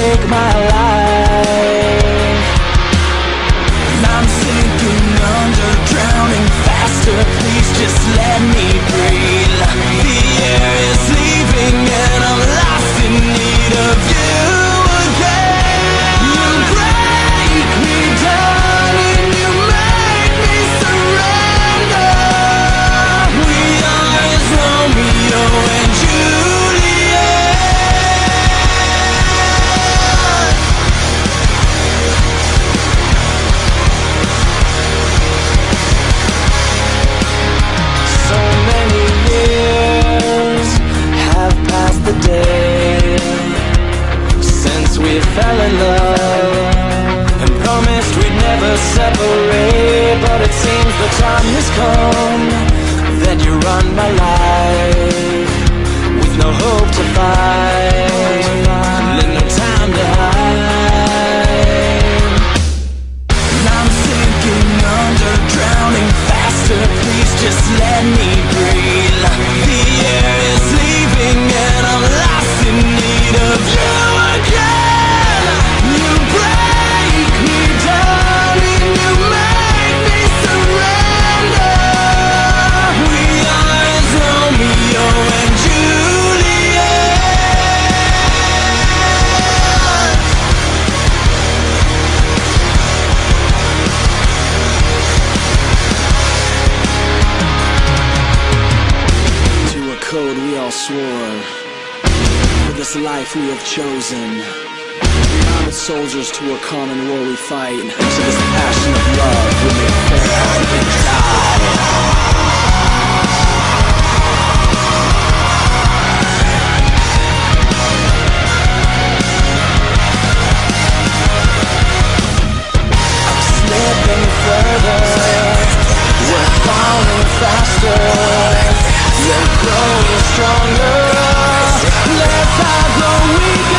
take my life. Run my life with no hope to fight, and no time to hide. And I'm sinking under, drowning faster. Please just let me swore For this life we have chosen. We are soldiers to a common war we fight. To this passion of love we may fall and die stronger. Let's all grow weaker